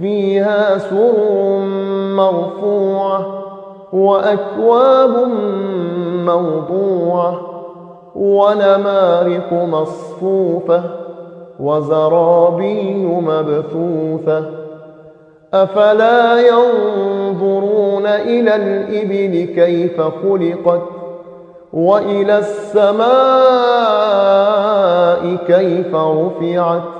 فيها سر مرفوعة وأكواب موضوعة ونمارق مصفوفة وزرابي مبثوثة أفلا ينظرون إلى الإبل كيف خلقت وإلى السماء كيف رفعت